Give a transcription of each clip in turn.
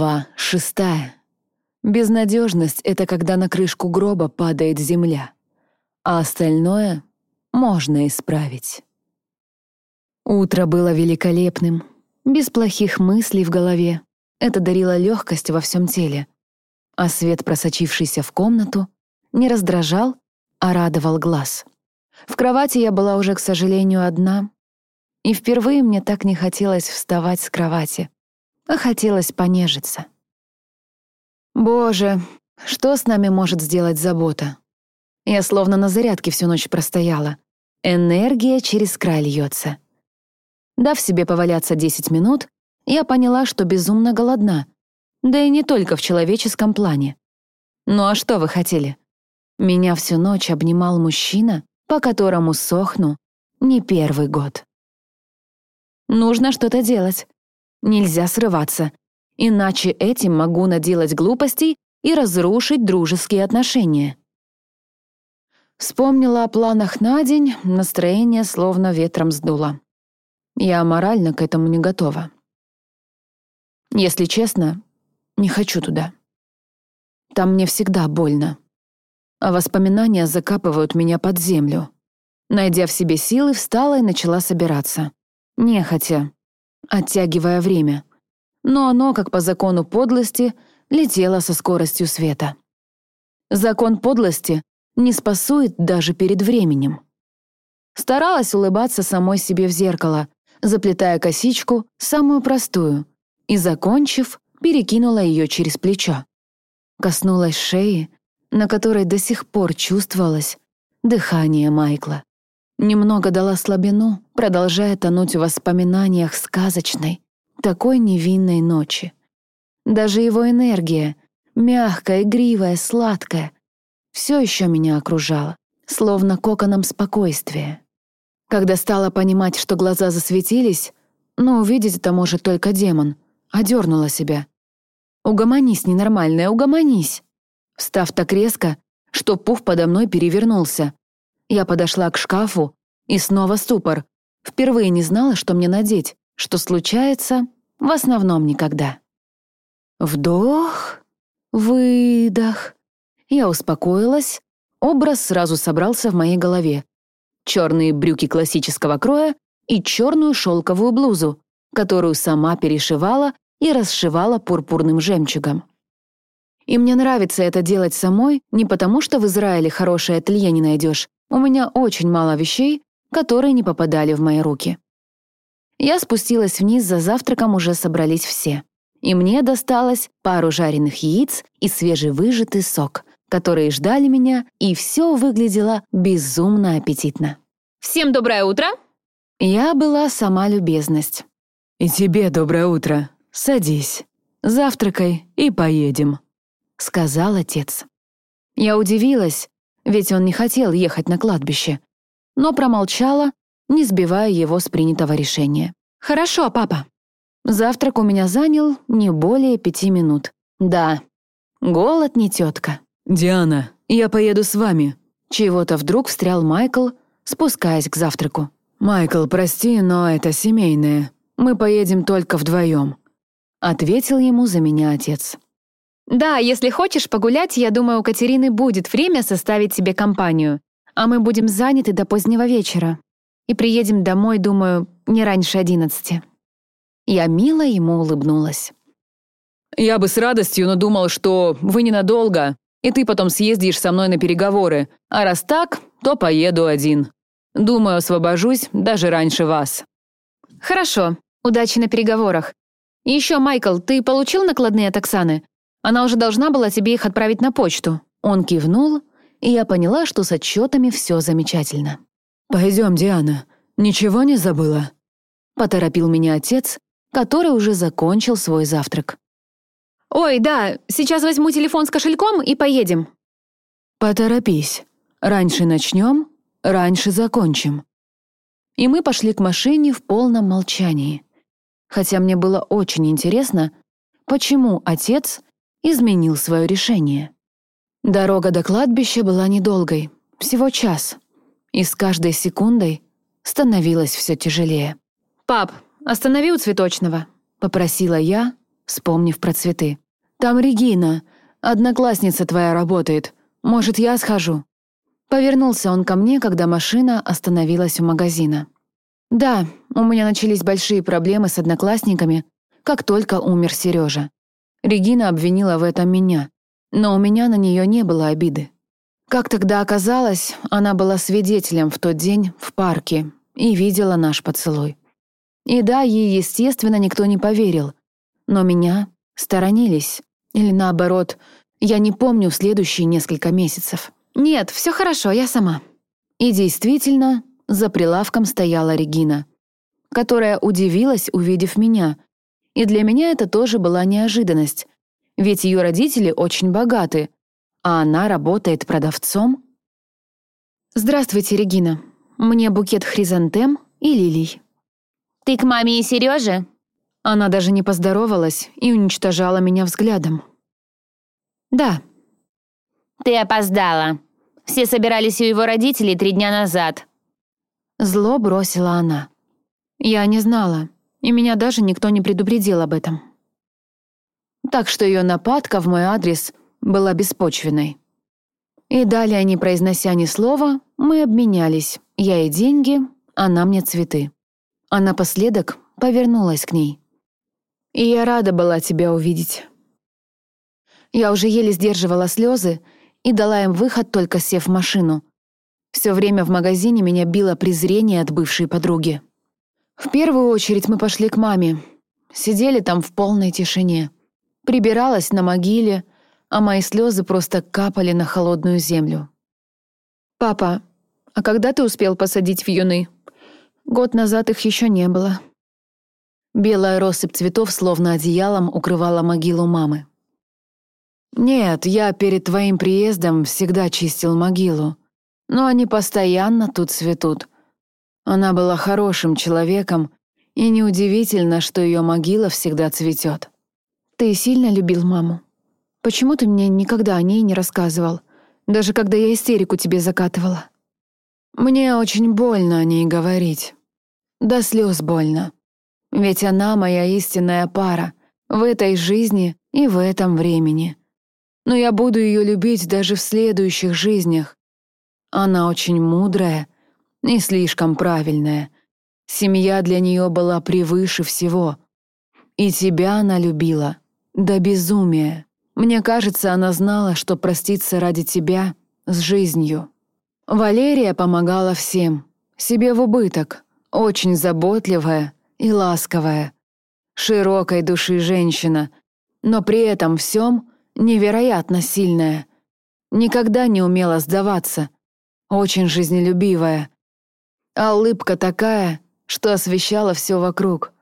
Глава шестая. Безнадежность — это когда на крышку гроба падает земля, а остальное можно исправить. Утро было великолепным, без плохих мыслей в голове. Это дарило легкость во всем теле. А свет, просочившийся в комнату, не раздражал, а радовал глаз. В кровати я была уже, к сожалению, одна, и впервые мне так не хотелось вставать с кровати, хотелось понежиться. Боже, что с нами может сделать забота? Я словно на зарядке всю ночь простояла. Энергия через край льется. Дав себе поваляться 10 минут, я поняла, что безумно голодна. Да и не только в человеческом плане. Ну а что вы хотели? Меня всю ночь обнимал мужчина, по которому сохну не первый год. Нужно что-то делать. Нельзя срываться, иначе этим могу наделать глупостей и разрушить дружеские отношения. Вспомнила о планах на день, настроение словно ветром сдуло. Я морально к этому не готова. Если честно, не хочу туда. Там мне всегда больно. А воспоминания закапывают меня под землю. Найдя в себе силы, встала и начала собираться. Нехотя, оттягивая время но оно, как по закону подлости, летело со скоростью света. Закон подлости не спасует даже перед временем. Старалась улыбаться самой себе в зеркало, заплетая косичку, самую простую, и, закончив, перекинула ее через плечо. Коснулась шеи, на которой до сих пор чувствовалось дыхание Майкла. Немного дала слабину, продолжая тонуть в воспоминаниях сказочной, такой невинной ночи. Даже его энергия, мягкая, игривая, сладкая, все еще меня окружала, словно коконом спокойствия. Когда стала понимать, что глаза засветились, но увидеть это может только демон, одернула себя. «Угомонись, ненормальная, угомонись!» Встав так резко, что пух подо мной перевернулся. Я подошла к шкафу, и снова ступор. Впервые не знала, что мне надеть что случается в основном никогда. Вдох, выдох. Я успокоилась, образ сразу собрался в моей голове. Черные брюки классического кроя и черную шелковую блузу, которую сама перешивала и расшивала пурпурным жемчугом. И мне нравится это делать самой не потому, что в Израиле хорошее ателье не найдешь. У меня очень мало вещей, которые не попадали в мои руки. Я спустилась вниз за завтраком, уже собрались все. И мне досталось пару жареных яиц и свежевыжатый сок, которые ждали меня, и все выглядело безумно аппетитно. «Всем доброе утро!» Я была сама любезность. «И тебе доброе утро. Садись, завтракай и поедем», — сказал отец. Я удивилась, ведь он не хотел ехать на кладбище, но промолчала не сбивая его с принятого решения. «Хорошо, папа». Завтрак у меня занял не более пяти минут. Да, голод не тетка. «Диана, я поеду с вами». Чего-то вдруг встрял Майкл, спускаясь к завтраку. «Майкл, прости, но это семейное. Мы поедем только вдвоем», — ответил ему за меня отец. «Да, если хочешь погулять, я думаю, у Катерины будет время составить себе компанию, а мы будем заняты до позднего вечера и приедем домой, думаю, не раньше одиннадцати». Я мило ему улыбнулась. «Я бы с радостью, но думал, что вы ненадолго, и ты потом съездишь со мной на переговоры, а раз так, то поеду один. Думаю, освобожусь даже раньше вас». «Хорошо, удачи на переговорах. И еще, Майкл, ты получил накладные от Оксаны? Она уже должна была тебе их отправить на почту». Он кивнул, и я поняла, что с отчетами все замечательно. «Пойдем, Диана. Ничего не забыла?» Поторопил меня отец, который уже закончил свой завтрак. «Ой, да, сейчас возьму телефон с кошельком и поедем». «Поторопись. Раньше начнем, раньше закончим». И мы пошли к машине в полном молчании. Хотя мне было очень интересно, почему отец изменил свое решение. Дорога до кладбища была недолгой, всего час — и с каждой секундой становилось все тяжелее. «Пап, останови у цветочного», — попросила я, вспомнив про цветы. «Там Регина, одноклассница твоя работает. Может, я схожу?» Повернулся он ко мне, когда машина остановилась у магазина. «Да, у меня начались большие проблемы с одноклассниками, как только умер Сережа. Регина обвинила в этом меня, но у меня на нее не было обиды. Как тогда оказалось, она была свидетелем в тот день в парке и видела наш поцелуй. И да, ей, естественно, никто не поверил, но меня сторонились. Или наоборот, я не помню в следующие несколько месяцев. «Нет, все хорошо, я сама». И действительно, за прилавком стояла Регина, которая удивилась, увидев меня. И для меня это тоже была неожиданность, ведь ее родители очень богаты, а она работает продавцом. «Здравствуйте, Регина. Мне букет хризантем и лилий». «Ты к маме и Сереже? Она даже не поздоровалась и уничтожала меня взглядом. «Да». «Ты опоздала. Все собирались у его родителей три дня назад». Зло бросила она. Я не знала, и меня даже никто не предупредил об этом. Так что ее нападка в мой адрес была беспочвенной. И далее, не произнося ни слова, мы обменялись. Я ей деньги, она мне цветы. А напоследок повернулась к ней. «И я рада была тебя увидеть». Я уже еле сдерживала слезы и дала им выход, только сев в машину. Все время в магазине меня било презрение от бывшей подруги. В первую очередь мы пошли к маме. Сидели там в полной тишине. Прибиралась на могиле, а мои слезы просто капали на холодную землю. «Папа, а когда ты успел посадить вьюны? Год назад их еще не было». Белая россыпь цветов словно одеялом укрывала могилу мамы. «Нет, я перед твоим приездом всегда чистил могилу. Но они постоянно тут цветут. Она была хорошим человеком, и неудивительно, что ее могила всегда цветет. Ты сильно любил маму? Почему ты мне никогда о ней не рассказывал, даже когда я истерику тебе закатывала? Мне очень больно о ней говорить. До слез больно. Ведь она моя истинная пара в этой жизни и в этом времени но я буду ее любить даже в следующих жизнях. Она очень мудрая и слишком правильная. Семья для нее была превыше всего. И тебя она любила до безумия. Мне кажется, она знала, что проститься ради тебя с жизнью. Валерия помогала всем, себе в убыток, очень заботливая и ласковая, широкой души женщина, но при этом всем невероятно сильная. Никогда не умела сдаваться. Очень жизнелюбивая. А улыбка такая, что освещала все вокруг.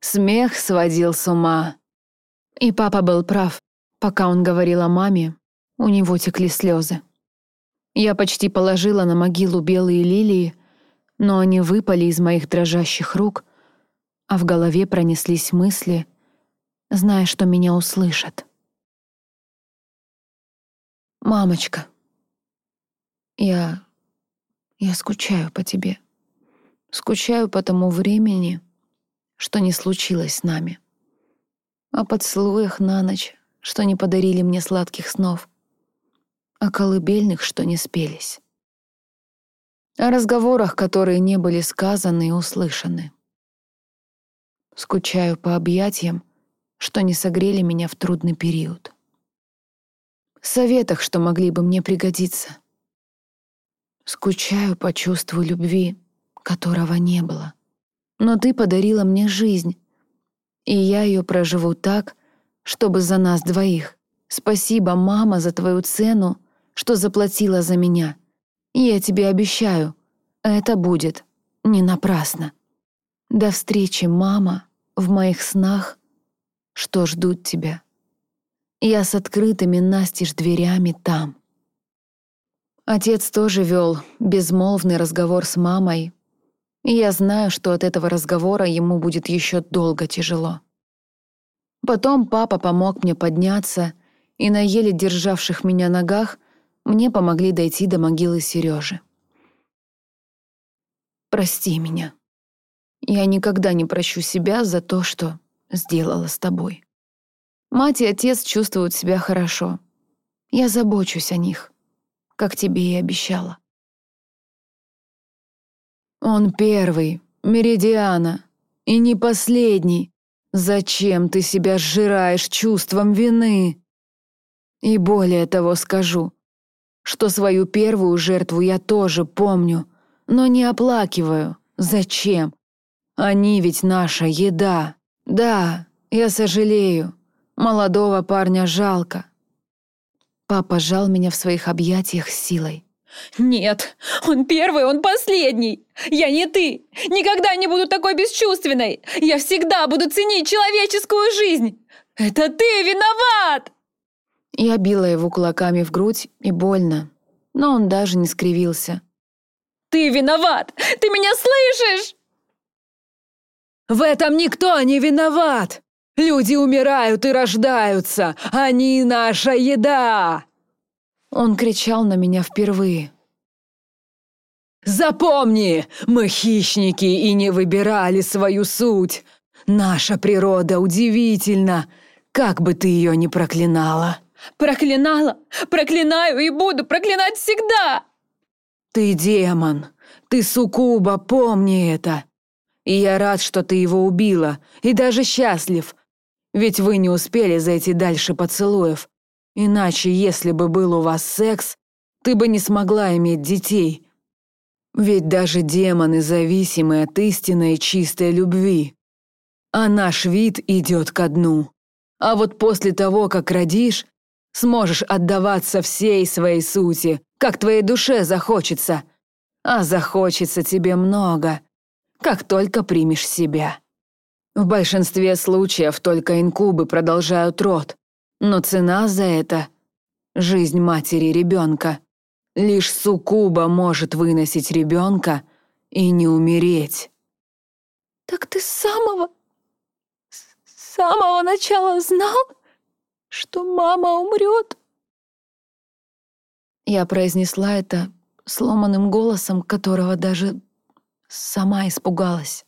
Смех сводил с ума. И папа был прав. Пока он говорил о маме, у него текли слезы. Я почти положила на могилу белые лилии, но они выпали из моих дрожащих рук, а в голове пронеслись мысли, зная, что меня услышат. «Мамочка, я... я скучаю по тебе. Скучаю по тому времени, что не случилось с нами. О поцелуях на ночь, что не подарили мне сладких снов. О колыбельных, что не спелись. О разговорах, которые не были сказаны и услышаны. Скучаю по объятиям, что не согрели меня в трудный период советах, что могли бы мне пригодиться. Скучаю по чувству любви, которого не было. Но ты подарила мне жизнь, и я ее проживу так, чтобы за нас двоих. Спасибо, мама, за твою цену, что заплатила за меня. Я тебе обещаю, это будет не напрасно. До встречи, мама, в моих снах, что ждут тебя. Я с открытыми настежь дверями там. Отец тоже вел безмолвный разговор с мамой, и я знаю, что от этого разговора ему будет еще долго тяжело. Потом папа помог мне подняться, и на еле державших меня ногах мне помогли дойти до могилы Сережи. Прости меня. Я никогда не прощу себя за то, что сделала с тобой. Мать и отец чувствуют себя хорошо. Я забочусь о них, как тебе и обещала. Он первый, Меридиана, и не последний. Зачем ты себя сжираешь чувством вины? И более того скажу, что свою первую жертву я тоже помню, но не оплакиваю. Зачем? Они ведь наша еда. Да, я сожалею. Молодого парня жалко. Папа жал меня в своих объятиях силой. «Нет, он первый, он последний! Я не ты! Никогда не буду такой бесчувственной! Я всегда буду ценить человеческую жизнь! Это ты виноват!» Я била его кулаками в грудь, и больно, но он даже не скривился. «Ты виноват! Ты меня слышишь?» «В этом никто не виноват! Люди умирают и рождаются! Они наша еда!» Он кричал на меня впервые. «Запомни, мы хищники и не выбирали свою суть. Наша природа удивительна, как бы ты ее ни проклинала». «Проклинала? Проклинаю и буду проклинать всегда!» «Ты демон, ты суккуба, помни это. И я рад, что ты его убила, и даже счастлив, ведь вы не успели зайти дальше поцелуев. Иначе, если бы был у вас секс, ты бы не смогла иметь детей. Ведь даже демоны зависимы от истинной чистой любви. А наш вид идет ко дну. А вот после того, как родишь, сможешь отдаваться всей своей сути, как твоей душе захочется. А захочется тебе много, как только примешь себя. В большинстве случаев только инкубы продолжают род, но цена за это — жизнь матери ребенка. Лишь суккуба может выносить ребенка и не умереть. «Так ты с самого... с самого начала знал, что мама умрет?» Я произнесла это сломанным голосом, которого даже сама испугалась.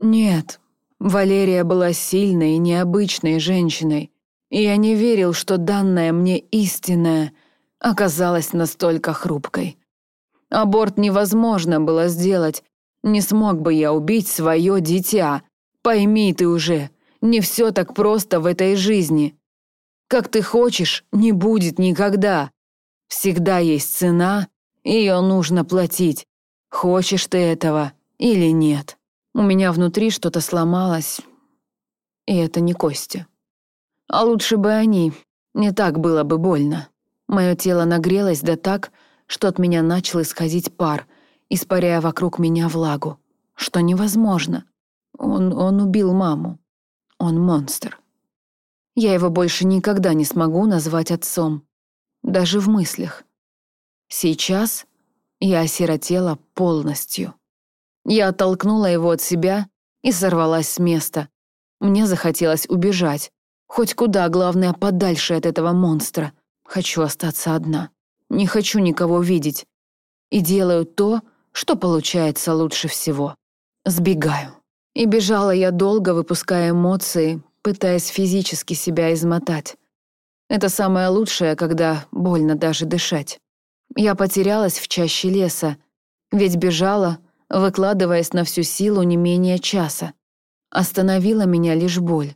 «Нет, Валерия была сильной и необычной женщиной, и я не верил, что данная мне истинная оказалась настолько хрупкой. Аборт невозможно было сделать, не смог бы я убить свое дитя. Пойми ты уже, не все так просто в этой жизни. Как ты хочешь, не будет никогда. Всегда есть цена, ее нужно платить. Хочешь ты этого или нет. У меня внутри что-то сломалось, и это не кости. А лучше бы они, не так было бы больно. Мое тело нагрелось да так, что от меня начал исходить пар, испаряя вокруг меня влагу. Что невозможно. Он, он убил маму. Он монстр. Я его больше никогда не смогу назвать отцом. Даже в мыслях. Сейчас я осиротела полностью. Я оттолкнула его от себя и сорвалась с места. Мне захотелось убежать. Хоть куда, главное, подальше от этого монстра. Хочу остаться одна. Не хочу никого видеть. И делаю то, что получается лучше всего. Сбегаю. И бежала я долго, выпуская эмоции, пытаясь физически себя измотать. Это самое лучшее, когда больно даже дышать. Я потерялась в чаще леса, ведь бежала, выкладываясь на всю силу не менее часа. Остановила меня лишь боль,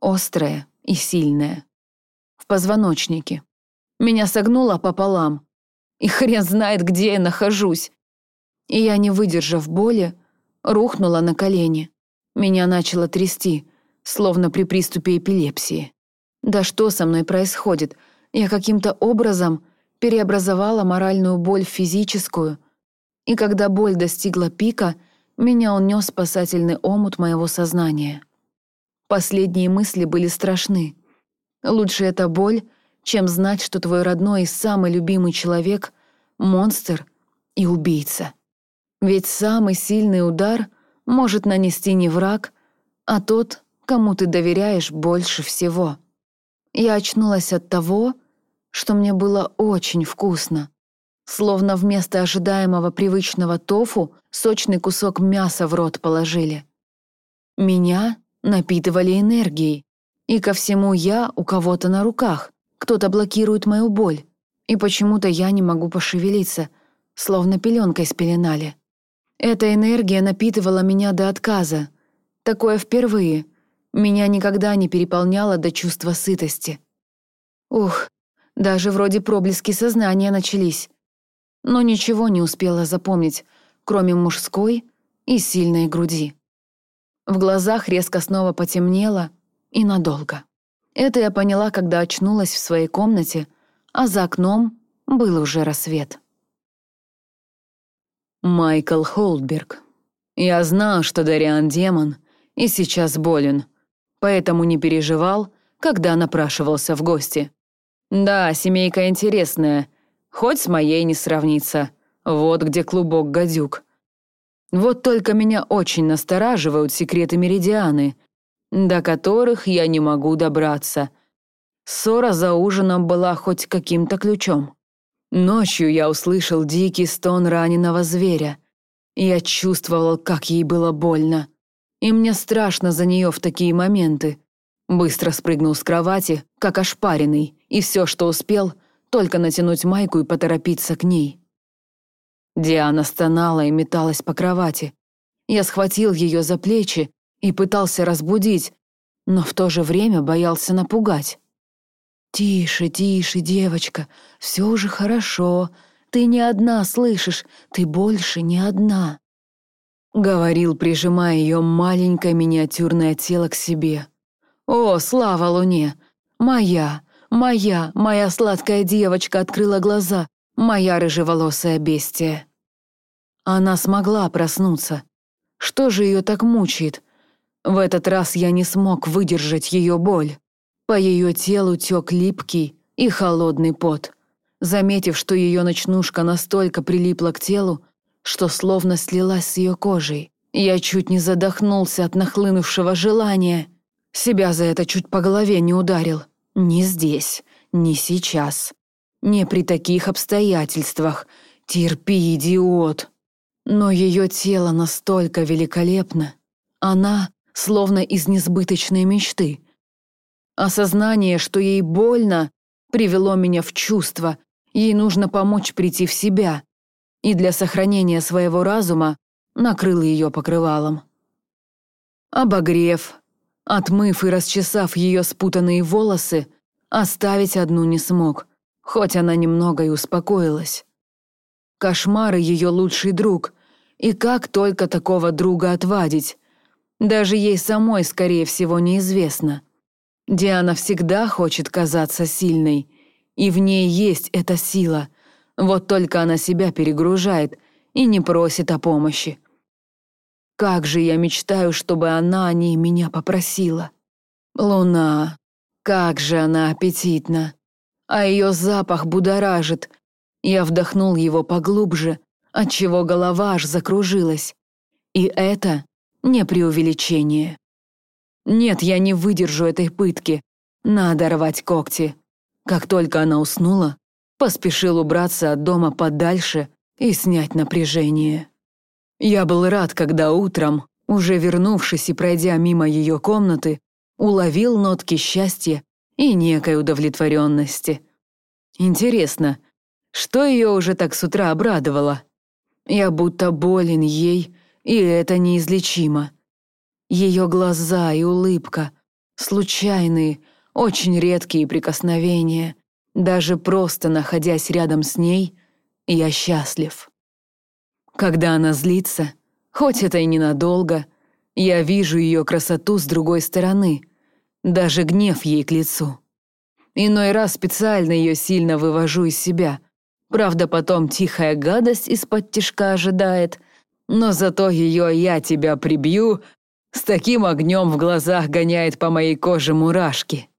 острая и сильная. В позвоночнике. Меня согнуло пополам, и хрен знает, где я нахожусь. И я, не выдержав боли, рухнула на колени. Меня начало трясти, словно при приступе эпилепсии. Да что со мной происходит? Я каким-то образом переобразовала моральную боль в физическую — и когда боль достигла пика, меня унес спасательный омут моего сознания. Последние мысли были страшны. Лучше эта боль, чем знать, что твой родной и самый любимый человек — монстр и убийца. Ведь самый сильный удар может нанести не враг, а тот, кому ты доверяешь больше всего. Я очнулась от того, что мне было очень вкусно. Словно вместо ожидаемого привычного тофу сочный кусок мяса в рот положили. Меня напитывали энергией. И ко всему я у кого-то на руках, кто-то блокирует мою боль. И почему-то я не могу пошевелиться, словно пеленкой спеленали. Эта энергия напитывала меня до отказа. Такое впервые. Меня никогда не переполняло до чувства сытости. Ух, даже вроде проблески сознания начались. Но ничего не успела запомнить, кроме мужской и сильной груди. В глазах резко снова потемнело и надолго. Это я поняла, когда очнулась в своей комнате, а за окном был уже рассвет. Майкл Холдберг. Я знал, что Дариан демон и сейчас болен, поэтому не переживал, когда напрашивался в гости. Да, семейка интересная, хоть с моей не сравнится. Вот где клубок гадюк. Вот только меня очень настораживают секреты Меридианы, до которых я не могу добраться. Ссора за ужином была хоть каким-то ключом. Ночью я услышал дикий стон раненого зверя. Я чувствовал, как ей было больно. И мне страшно за нее в такие моменты. Быстро спрыгнул с кровати, как ошпаренный, и все, что успел, только натянуть майку и поторопиться к ней. Диана стонала и металась по кровати. Я схватил ее за плечи и пытался разбудить, но в то же время боялся напугать. «Тише, тише, девочка, все уже хорошо. Ты не одна, слышишь? Ты больше не одна», — говорил, прижимая ее маленькое миниатюрное тело к себе. «О, слава Луне! Моя, моя, моя сладкая девочка открыла глаза, моя рыжеволосая бестия». Она смогла проснуться. Что же ее так мучает? В этот раз я не смог выдержать ее боль. По ее телу тек липкий и холодный пот. Заметив, что ее ночнушка настолько прилипла к телу, что словно слилась с ее кожей, я чуть не задохнулся от нахлынувшего желания. Себя за это чуть по голове не ударил. Не здесь, не сейчас. Не при таких обстоятельствах. Терпи, идиот. Но ее тело настолько великолепно. Она словно из несбыточной мечты — Осознание, что ей больно, привело меня в чувство. Ей нужно помочь прийти в себя. И для сохранения своего разума накрыл ее покрывалом. Обогрев, отмыв и расчесав ее спутанные волосы, оставить одну не смог, хоть она немного и успокоилась. Кошмары ее лучший друг, и как только такого друга отвадить? Даже ей самой, скорее всего, неизвестно. Диана всегда хочет казаться сильной, и в ней есть эта сила. Вот только она себя перегружает и не просит о помощи. Как же я мечтаю, чтобы она о ней меня попросила. Луна, как же она аппетитна. А ее запах будоражит. Я вдохнул его поглубже, отчего голова аж закружилась. И это не преувеличение. Нет, я не выдержу этой пытки. Надо рвать когти. Как только она уснула, поспешил убраться от дома подальше и снять напряжение. Я был рад, когда утром, уже вернувшись и пройдя мимо ее комнаты, уловил нотки счастья и некой удовлетворенности. Интересно, что ее уже так с утра обрадовало? Я будто болен ей, и это неизлечимо. Ее глаза и улыбка, случайные, очень редкие прикосновения. Даже просто находясь рядом с ней, я счастлив. Когда она злится, хоть это и ненадолго, я вижу ее красоту с другой стороны, даже гнев ей к лицу. Иной раз специально ее сильно вывожу из себя. Правда, потом тихая гадость из-под тишка ожидает, но зато ее «я тебя прибью» С таким огнем в глазах гоняет по моей коже мурашки.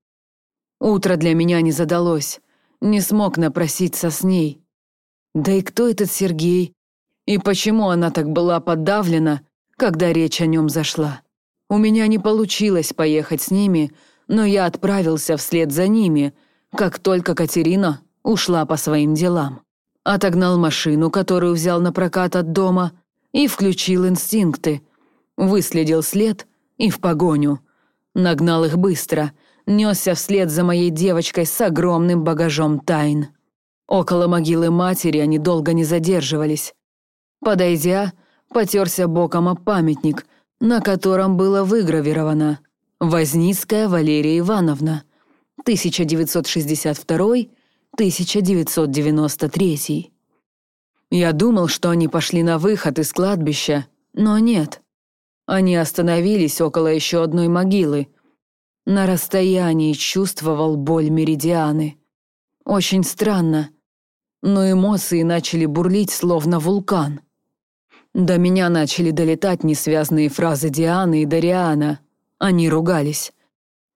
Утро для меня не задалось, не смог напроситься с ней. Да и кто этот Сергей? И почему она так была подавлена, когда речь о нем зашла? У меня не получилось поехать с ними, но я отправился вслед за ними, как только Катерина ушла по своим делам. Отогнал машину, которую взял на прокат от дома, и включил инстинкты — выследил след и в погоню. Нагнал их быстро, несся вслед за моей девочкой с огромным багажом тайн. Около могилы матери они долго не задерживались. Подойдя, потерся боком о памятник, на котором было выгравировано «Возницкая Валерия Ивановна, 1962-1993». Я думал, что они пошли на выход из кладбища, но нет. Они остановились около еще одной могилы. На расстоянии чувствовал боль меридианы. Очень странно, но эмоции начали бурлить, словно вулкан. До меня начали долетать несвязные фразы Дианы и Дариана. Они ругались.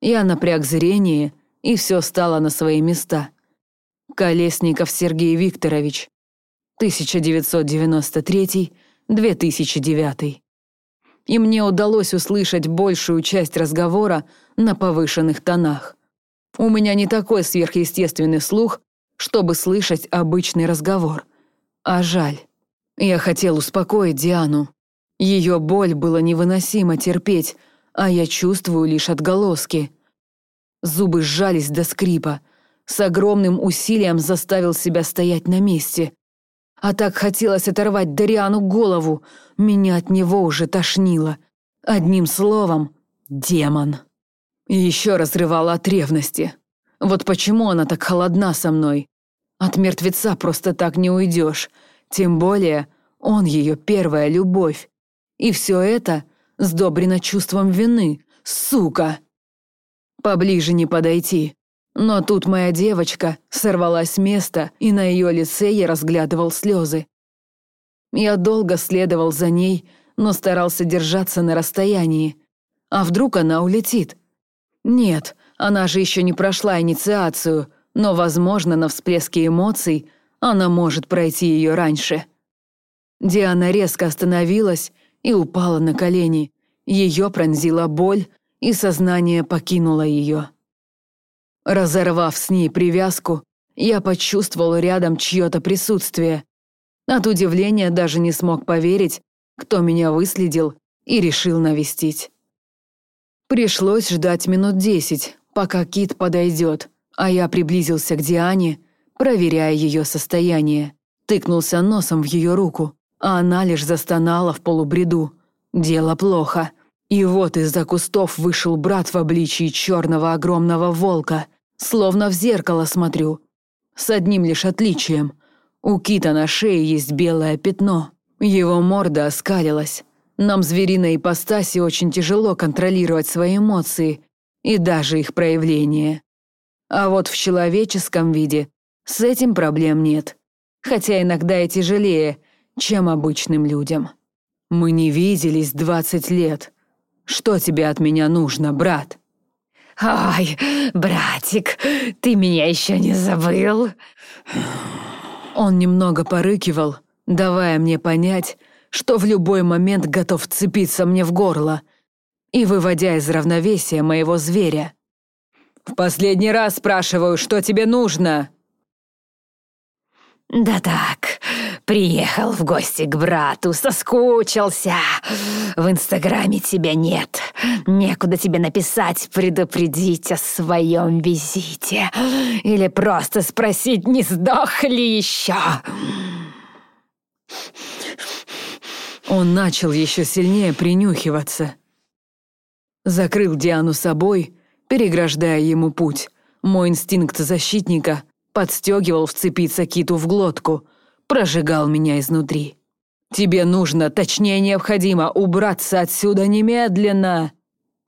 Я напряг зрение, и все стало на свои места. Колесников Сергей Викторович, 1993-2009. И мне удалось услышать большую часть разговора на повышенных тонах. У меня не такой сверхъестественный слух, чтобы слышать обычный разговор. А жаль. Я хотел успокоить Диану. Ее боль было невыносимо терпеть, а я чувствую лишь отголоски. Зубы сжались до скрипа. С огромным усилием заставил себя стоять на месте. А так хотелось оторвать Дариану голову. Меня от него уже тошнило. Одним словом, демон. И еще разрывала от ревности. Вот почему она так холодна со мной. От мертвеца просто так не уйдешь. Тем более, он ее первая любовь. И все это сдобрено чувством вины. Сука! Поближе не подойти. Но тут моя девочка сорвалась с места, и на ее лице я разглядывал слезы. Я долго следовал за ней, но старался держаться на расстоянии. А вдруг она улетит? Нет, она же еще не прошла инициацию, но, возможно, на всплеске эмоций она может пройти ее раньше. Диана резко остановилась и упала на колени. Ее пронзила боль, и сознание покинуло ее. Разорвав с ней привязку, я почувствовал рядом чье-то присутствие. От удивления даже не смог поверить, кто меня выследил и решил навестить. Пришлось ждать минут десять, пока Кит подойдет, а я приблизился к Диане, проверяя ее состояние. Тыкнулся носом в ее руку, а она лишь застонала в полубреду. Дело плохо. И вот из-за кустов вышел брат в обличии черного огромного волка. Словно в зеркало смотрю. С одним лишь отличием. У кита на шее есть белое пятно. Его морда оскалилась. Нам звериной ипостаси очень тяжело контролировать свои эмоции и даже их проявление. А вот в человеческом виде с этим проблем нет. Хотя иногда и тяжелее, чем обычным людям. Мы не виделись двадцать лет. Что тебе от меня нужно, брат?» «Ой, братик, ты меня еще не забыл?» Он немного порыкивал, давая мне понять, что в любой момент готов вцепиться мне в горло и выводя из равновесия моего зверя. «В последний раз спрашиваю, что тебе нужно?» «Да так, приехал в гости к брату, соскучился. В Инстаграме тебя нет. Некуда тебе написать, предупредить о своем визите. Или просто спросить, не сдох ли еще». Он начал еще сильнее принюхиваться. Закрыл Диану собой, переграждая ему путь. Мой инстинкт защитника подстегивал вцепиться киту в глотку, прожигал меня изнутри. «Тебе нужно, точнее необходимо, убраться отсюда немедленно!»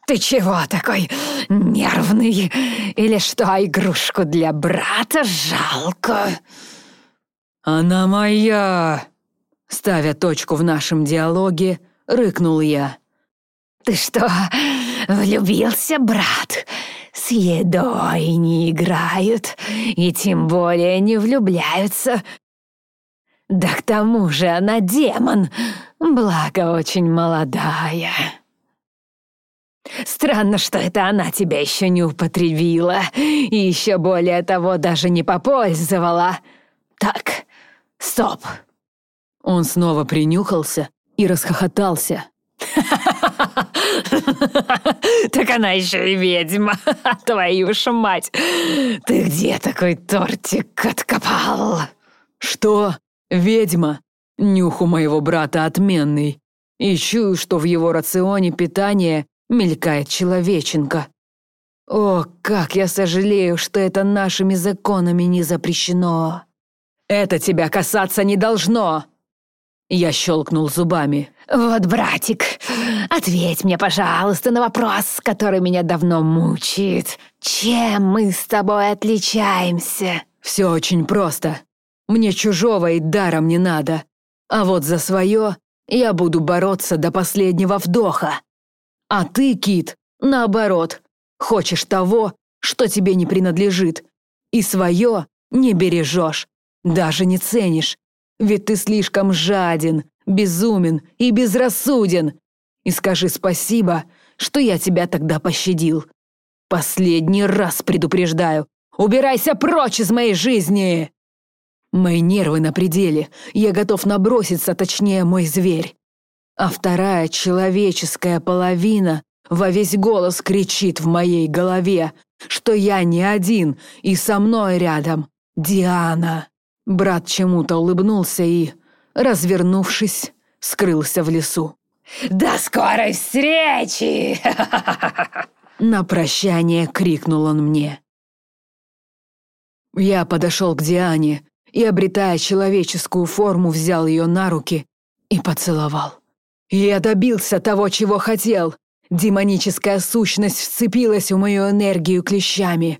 «Ты чего такой нервный? Или что, игрушку для брата жалко?» «Она моя!» Ставя точку в нашем диалоге, рыкнул я. «Ты что, влюбился, брат? С едой не играют, и тем более не влюбляются. Да к тому же она демон, благо очень молодая. Странно, что это она тебя еще не употребила, и еще более того даже не попользовала. Так, стоп». Он снова принюхался и расхохотался. Так она еще и ведьма, твою ж мать! Ты где такой тортик откопал?» «Что? Ведьма? Нюх у моего брата отменный. И чую, что в его рационе питания мелькает человеченка. О, как я сожалею, что это нашими законами не запрещено. Это тебя касаться не должно!» Я щелкнул зубами. «Вот, братик, ответь мне, пожалуйста, на вопрос, который меня давно мучает. Чем мы с тобой отличаемся?» «Все очень просто. Мне чужого и даром не надо. А вот за свое я буду бороться до последнего вдоха. А ты, Кит, наоборот, хочешь того, что тебе не принадлежит, и свое не бережешь, даже не ценишь, ведь ты слишком жаден, безумен и безрассуден. И скажи спасибо, что я тебя тогда пощадил. Последний раз предупреждаю, убирайся прочь из моей жизни!» Мои нервы на пределе, я готов наброситься, точнее, мой зверь. А вторая человеческая половина во весь голос кричит в моей голове, что я не один и со мной рядом Диана. Брат чему-то улыбнулся и, развернувшись, скрылся в лесу. «До скорой встречи!» На прощание крикнул он мне. Я подошел к Диане и, обретая человеческую форму, взял ее на руки и поцеловал. Я добился того, чего хотел. Демоническая сущность вцепилась в мою энергию клещами.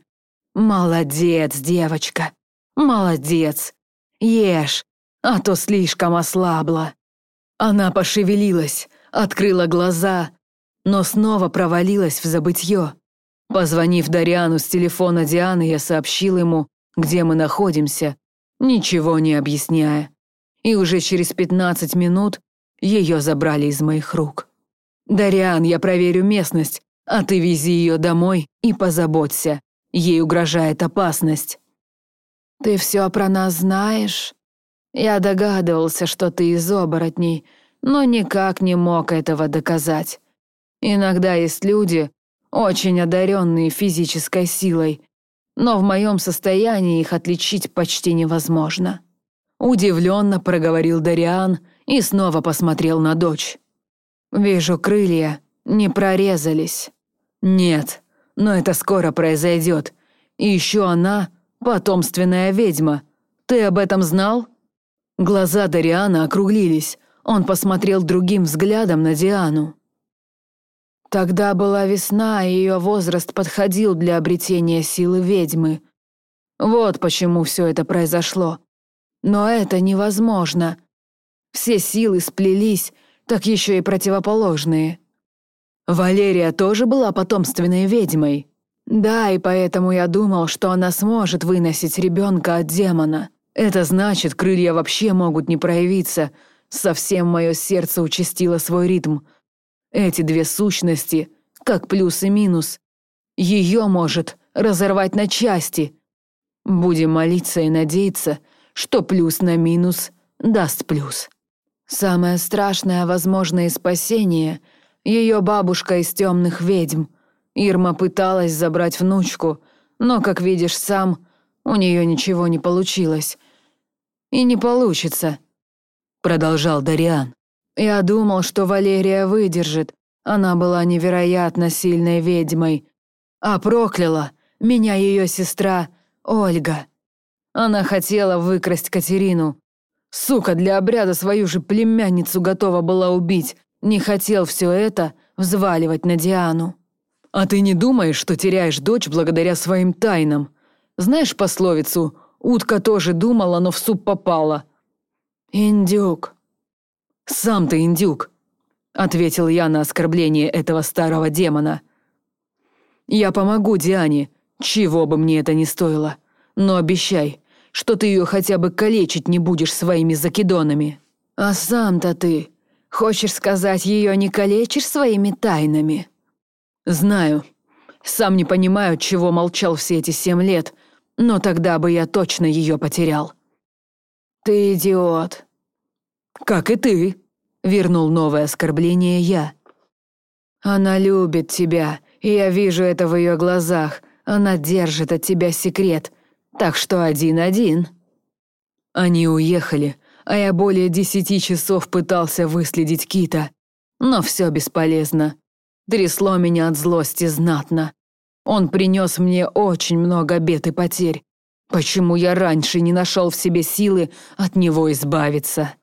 Молодец, девочка. Молодец. Ешь, а то слишком ослабла. Она пошевелилась, открыла глаза, но снова провалилась в забытье. Позвонив Дариану с телефона Дианы, я сообщил ему, где мы находимся, ничего не объясняя. И уже через 15 минут ее забрали из моих рук. «Дариан, я проверю местность, а ты вези ее домой и позаботься. Ей угрожает опасность». «Ты все про нас знаешь?» «Я догадывался, что ты из оборотней, но никак не мог этого доказать. Иногда есть люди, очень одаренные физической силой, но в моем состоянии их отличить почти невозможно». Удивленно проговорил Дариан и снова посмотрел на дочь. «Вижу, крылья не прорезались». «Нет, но это скоро произойдет. И еще она — потомственная ведьма. Ты об этом знал?» Глаза Дариана округлились. Он посмотрел другим взглядом на Диану. Тогда была весна, и ее возраст подходил для обретения силы ведьмы. Вот почему все это произошло. Но это невозможно. Все силы сплелись, так еще и противоположные. Валерия тоже была потомственной ведьмой. Да, и поэтому я думал, что она сможет выносить ребенка от демона. Это значит, крылья вообще могут не проявиться. Совсем мое сердце участило свой ритм. Эти две сущности, как плюс и минус. Ее может разорвать на части. Будем молиться и надеяться, что плюс на минус даст плюс. Самое страшное возможное спасение — ее бабушка из темных ведьм. Ирма пыталась забрать внучку, но, как видишь сам, у нее ничего не получилось. И не получится, — продолжал Дариан. Я думал, что Валерия выдержит. Она была невероятно сильной ведьмой. А прокляла меня ее сестра Ольга. Она хотела выкрасть Катерину, Сука, для обряда свою же племянницу готова была убить. Не хотел все это взваливать на Диану. А ты не думаешь, что теряешь дочь благодаря своим тайнам? Знаешь пословицу «Утка тоже думала, но в суп попала». «Индюк». «Сам ты индюк», — ответил я на оскорбление этого старого демона. «Я помогу Диане, чего бы мне это ни стоило. Но обещай, что ты ее хотя бы калечить не будешь своими закидонами. А сам-то ты хочешь сказать, ее не калечишь своими тайнами? Знаю. Сам не понимаю, чего молчал все эти семь лет, но тогда бы я точно ее потерял. Ты идиот. Как и ты, вернул новое оскорбление я. Она любит тебя, и я вижу это в ее глазах. Она держит от тебя секрет. Так что один-один». Они уехали, а я более десяти часов пытался выследить Кита. Но все бесполезно. Трясло меня от злости знатно. Он принес мне очень много бед и потерь. Почему я раньше не нашел в себе силы от него избавиться?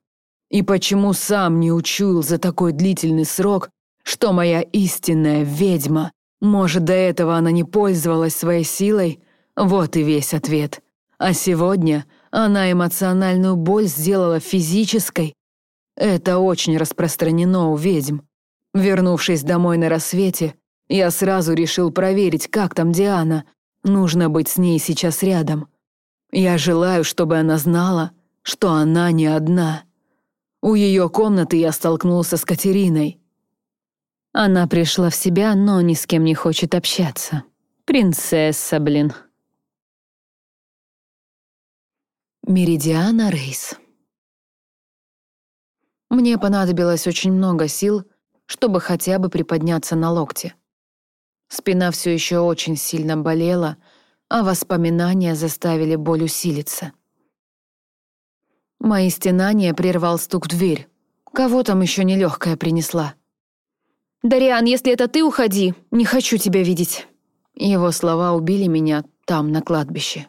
И почему сам не учуял за такой длительный срок, что моя истинная ведьма, может, до этого она не пользовалась своей силой? Вот и весь ответ. А сегодня она эмоциональную боль сделала физической. Это очень распространено у ведьм. Вернувшись домой на рассвете, я сразу решил проверить, как там Диана. Нужно быть с ней сейчас рядом. Я желаю, чтобы она знала, что она не одна. У ее комнаты я столкнулся с Катериной. Она пришла в себя, но ни с кем не хочет общаться. Принцесса, блин. Меридиана Рейс. Мне понадобилось очень много сил, чтобы хотя бы приподняться на локте. Спина все еще очень сильно болела, а воспоминания заставили боль усилиться. Мои стенания прервал стук в дверь. Кого там еще нелегкая принесла? «Дариан, если это ты, уходи. Не хочу тебя видеть». Его слова убили меня там, на кладбище.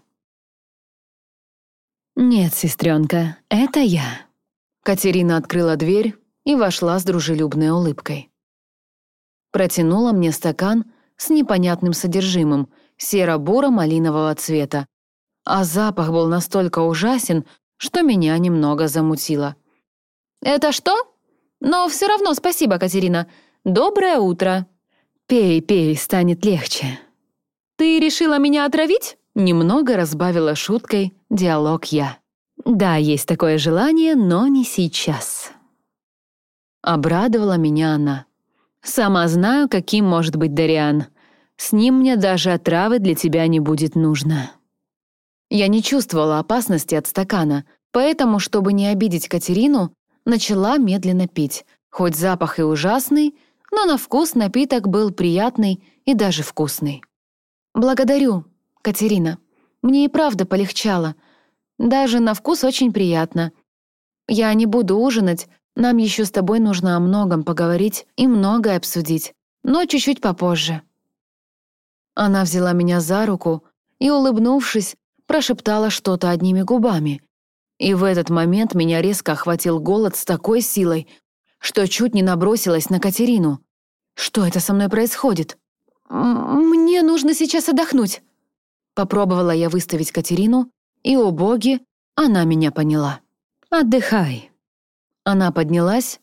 «Нет, сестренка, это я». Катерина открыла дверь и вошла с дружелюбной улыбкой. Протянула мне стакан с непонятным содержимым, серо-буро-малинового цвета. А запах был настолько ужасен, что меня немного замутило. «Это что? Но все равно спасибо, Катерина. «Доброе утро!» «Пей, пей, станет легче». «Ты решила меня отравить?» Немного разбавила шуткой диалог я. «Да, есть такое желание, но не сейчас». Обрадовала меня она. «Сама знаю, каким может быть Дариан. С ним мне даже отравы для тебя не будет нужно». Я не чувствовала опасности от стакана, поэтому, чтобы не обидеть Катерину, начала медленно пить. Хоть запах и ужасный, но на вкус напиток был приятный и даже вкусный. «Благодарю, Катерина. Мне и правда полегчало. Даже на вкус очень приятно. Я не буду ужинать, нам еще с тобой нужно о многом поговорить и многое обсудить, но чуть-чуть попозже». Она взяла меня за руку и, улыбнувшись, прошептала что-то одними губами. И в этот момент меня резко охватил голод с такой силой, что чуть не набросилась на Катерину. Что это со мной происходит? Мне нужно сейчас отдохнуть. Попробовала я выставить Катерину, и, о боги, она меня поняла. «Отдыхай». Она поднялась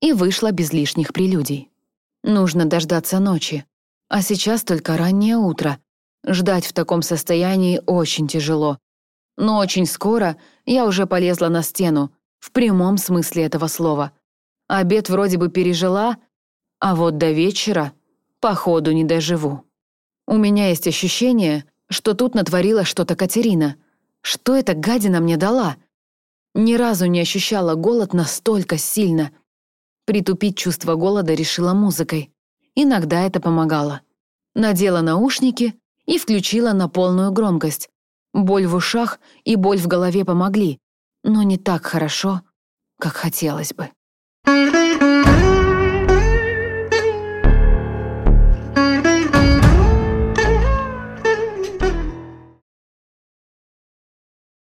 и вышла без лишних прелюдий. Нужно дождаться ночи, а сейчас только раннее утро. Ждать в таком состоянии очень тяжело. Но очень скоро я уже полезла на стену, в прямом смысле этого слова. Обед вроде бы пережила, а вот до вечера, походу, не доживу. У меня есть ощущение, что тут натворила что-то Катерина. Что эта гадина мне дала? Ни разу не ощущала голод настолько сильно. Притупить чувство голода решила музыкой. Иногда это помогало. Надела наушники и включила на полную громкость. Боль в ушах и боль в голове помогли, но не так хорошо, как хотелось бы.